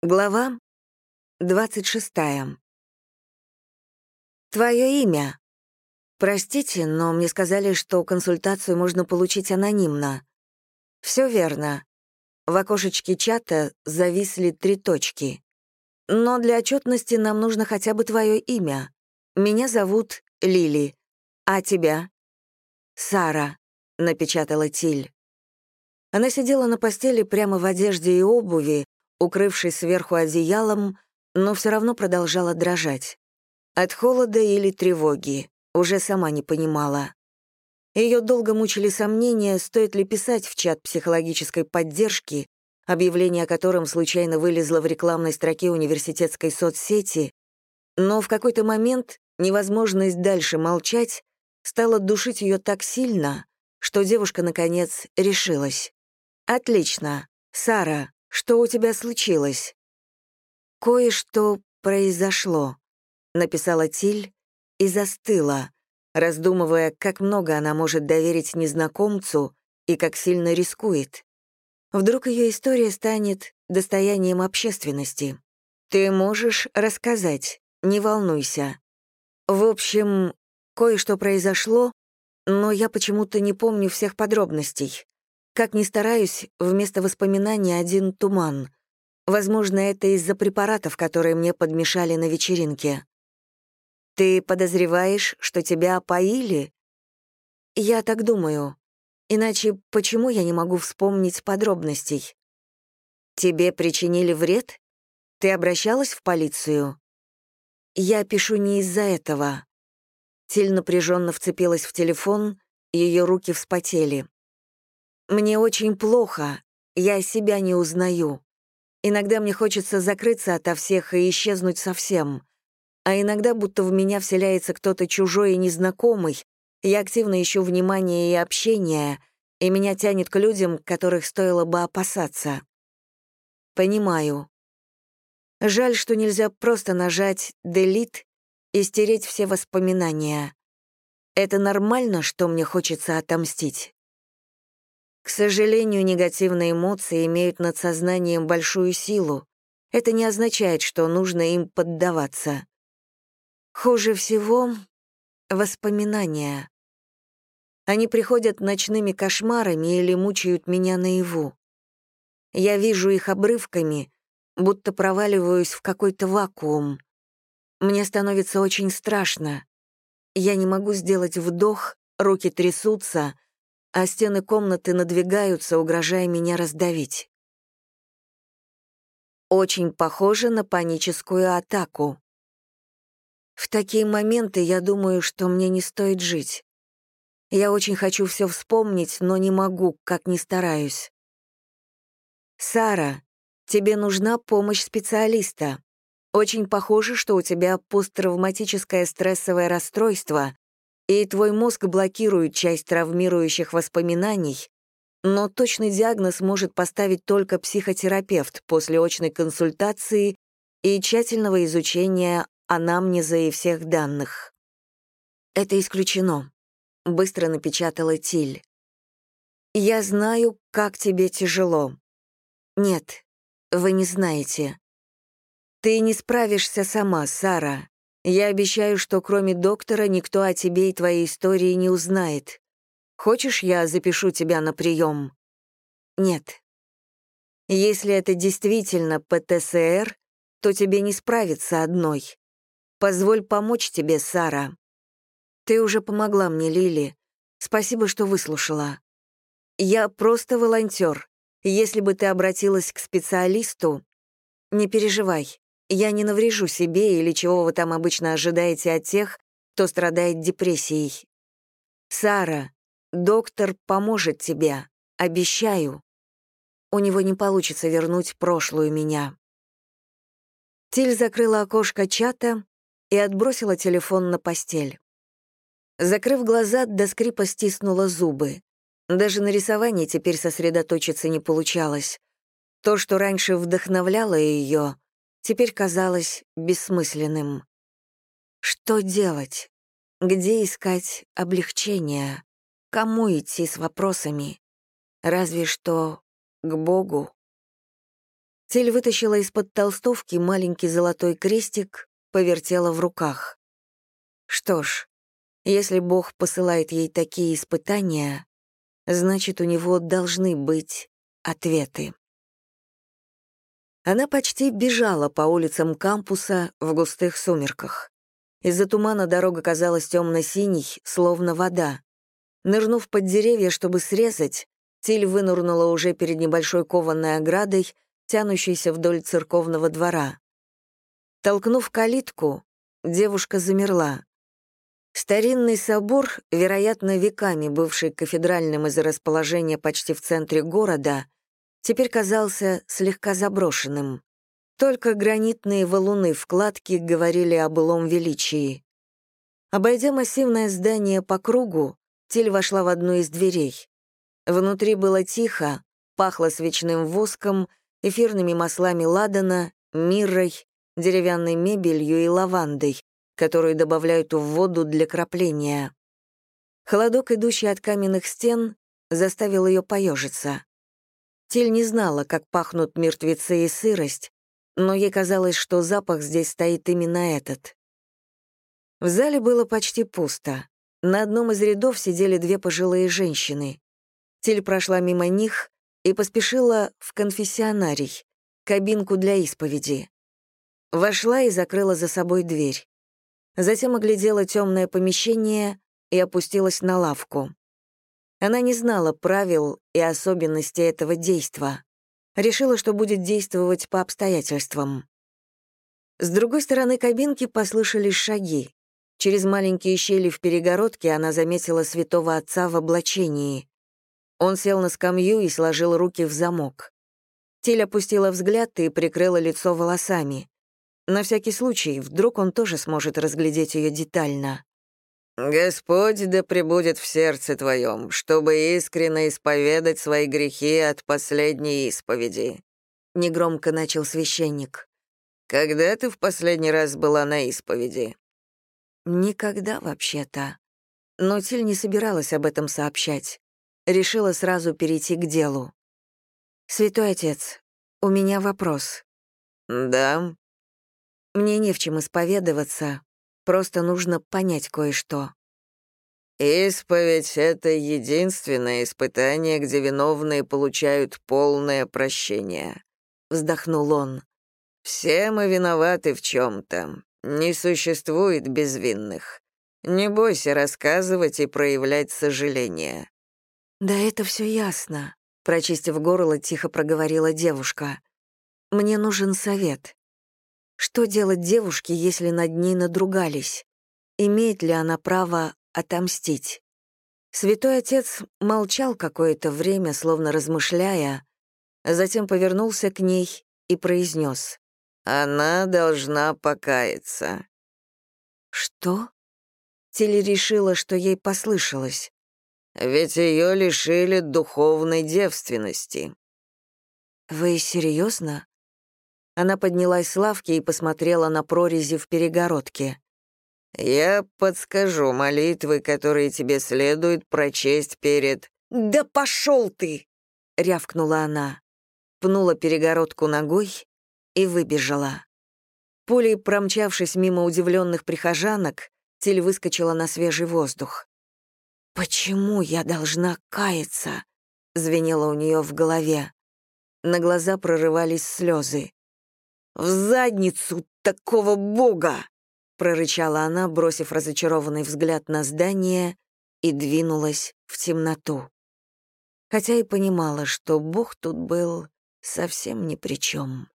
Глава 26. Твое имя. Простите, но мне сказали, что консультацию можно получить анонимно. Все верно. В окошечке чата зависли три точки. Но для отчетности нам нужно хотя бы твое имя. Меня зовут Лили. А тебя? Сара, напечатала Тиль. Она сидела на постели прямо в одежде и обуви, укрывшись сверху одеялом, но все равно продолжала дрожать. От холода или тревоги, уже сама не понимала. Ее долго мучили сомнения, стоит ли писать в чат психологической поддержки, объявление о котором случайно вылезло в рекламной строке университетской соцсети, но в какой-то момент невозможность дальше молчать стала душить ее так сильно, что девушка, наконец, решилась. «Отлично. Сара, что у тебя случилось?» «Кое-что произошло», — написала Тиль и застыла, раздумывая, как много она может доверить незнакомцу и как сильно рискует. Вдруг ее история станет достоянием общественности. Ты можешь рассказать, не волнуйся. В общем, кое-что произошло, но я почему-то не помню всех подробностей. Как ни стараюсь, вместо воспоминаний один туман. Возможно, это из-за препаратов, которые мне подмешали на вечеринке. Ты подозреваешь, что тебя опоили? Я так думаю. Иначе почему я не могу вспомнить подробностей? Тебе причинили вред? Ты обращалась в полицию? Я пишу не из-за этого. Тиль напряженно вцепилась в телефон, ее руки вспотели. Мне очень плохо, я себя не узнаю. Иногда мне хочется закрыться ото всех и исчезнуть совсем. А иногда будто в меня вселяется кто-то чужой и незнакомый, я активно ищу внимания и общения, и меня тянет к людям, которых стоило бы опасаться. Понимаю. Жаль, что нельзя просто нажать «Delete» и стереть все воспоминания. Это нормально, что мне хочется отомстить? К сожалению, негативные эмоции имеют над сознанием большую силу. Это не означает, что нужно им поддаваться. Хуже всего — воспоминания. Они приходят ночными кошмарами или мучают меня наяву. Я вижу их обрывками, будто проваливаюсь в какой-то вакуум. Мне становится очень страшно. Я не могу сделать вдох, руки трясутся — а стены комнаты надвигаются, угрожая меня раздавить. Очень похоже на паническую атаку. В такие моменты я думаю, что мне не стоит жить. Я очень хочу все вспомнить, но не могу, как ни стараюсь. «Сара, тебе нужна помощь специалиста. Очень похоже, что у тебя посттравматическое стрессовое расстройство, и твой мозг блокирует часть травмирующих воспоминаний, но точный диагноз может поставить только психотерапевт после очной консультации и тщательного изучения анамнеза и всех данных. Это исключено, быстро напечатала Тиль. Я знаю, как тебе тяжело. Нет, вы не знаете. Ты не справишься сама, Сара. Я обещаю, что кроме доктора никто о тебе и твоей истории не узнает. Хочешь, я запишу тебя на прием? Нет. Если это действительно ПТСР, то тебе не справиться одной. Позволь помочь тебе, Сара. Ты уже помогла мне, Лили. Спасибо, что выслушала. Я просто волонтер. Если бы ты обратилась к специалисту, не переживай. Я не наврежу себе или чего вы там обычно ожидаете от тех, кто страдает депрессией. Сара, доктор поможет тебе, обещаю. У него не получится вернуть прошлую меня. Тиль закрыла окошко чата и отбросила телефон на постель. Закрыв глаза, до скрипа стиснула зубы. Даже на рисовании теперь сосредоточиться не получалось. То, что раньше вдохновляло ее, теперь казалось бессмысленным. Что делать? Где искать облегчение? Кому идти с вопросами? Разве что к Богу. Тель вытащила из-под толстовки маленький золотой крестик, повертела в руках. Что ж, если Бог посылает ей такие испытания, значит, у него должны быть ответы. Она почти бежала по улицам кампуса в густых сумерках. Из-за тумана дорога казалась темно-синей, словно вода. Нырнув под деревья, чтобы срезать, Тиль вынурнула уже перед небольшой кованой оградой, тянущейся вдоль церковного двора. Толкнув калитку, девушка замерла. Старинный собор, вероятно, веками бывший кафедральным из-за расположения почти в центре города, теперь казался слегка заброшенным. Только гранитные валуны вкладки говорили о былом величии. Обойдя массивное здание по кругу, Тиль вошла в одну из дверей. Внутри было тихо, пахло свечным воском, эфирными маслами ладана, миррой, деревянной мебелью и лавандой, которую добавляют в воду для кропления. Холодок, идущий от каменных стен, заставил ее поежиться. Тиль не знала, как пахнут мертвецы и сырость, но ей казалось, что запах здесь стоит именно этот. В зале было почти пусто. На одном из рядов сидели две пожилые женщины. Тиль прошла мимо них и поспешила в конфессионарий, кабинку для исповеди. Вошла и закрыла за собой дверь. Затем оглядела темное помещение и опустилась на лавку. Она не знала правил и особенностей этого действа. Решила, что будет действовать по обстоятельствам. С другой стороны кабинки послышались шаги. Через маленькие щели в перегородке она заметила святого отца в облачении. Он сел на скамью и сложил руки в замок. Тиль опустила взгляд и прикрыла лицо волосами. На всякий случай, вдруг он тоже сможет разглядеть ее детально. «Господь да пребудет в сердце твоем, чтобы искренне исповедать свои грехи от последней исповеди», — негромко начал священник. «Когда ты в последний раз была на исповеди?» «Никогда, вообще-то». Но Тиль не собиралась об этом сообщать. Решила сразу перейти к делу. «Святой отец, у меня вопрос». «Да?» «Мне не в чем исповедоваться, Просто нужно понять кое-что. «Исповедь — это единственное испытание, где виновные получают полное прощение», — вздохнул он. «Все мы виноваты в чем-то. Не существует безвинных. Не бойся рассказывать и проявлять сожаление». «Да это все ясно», — прочистив горло, тихо проговорила девушка. «Мне нужен совет. Что делать девушке, если над ней надругались? Имеет ли она право отомстить? Святой отец молчал какое-то время, словно размышляя, а затем повернулся к ней и произнес. «Она должна покаяться». «Что?» Теле решила, что ей послышалось. «Ведь ее лишили духовной девственности». «Вы серьезно? Она поднялась с лавки и посмотрела на прорези в перегородке. «Я подскажу молитвы, которые тебе следует прочесть перед...» «Да пошел ты!» — рявкнула она. Пнула перегородку ногой и выбежала. Пулей промчавшись мимо удивленных прихожанок, Тиль выскочила на свежий воздух. «Почему я должна каяться?» — звенело у нее в голове. На глаза прорывались слезы. «В задницу такого бога!» — прорычала она, бросив разочарованный взгляд на здание, и двинулась в темноту. Хотя и понимала, что бог тут был совсем ни при чем.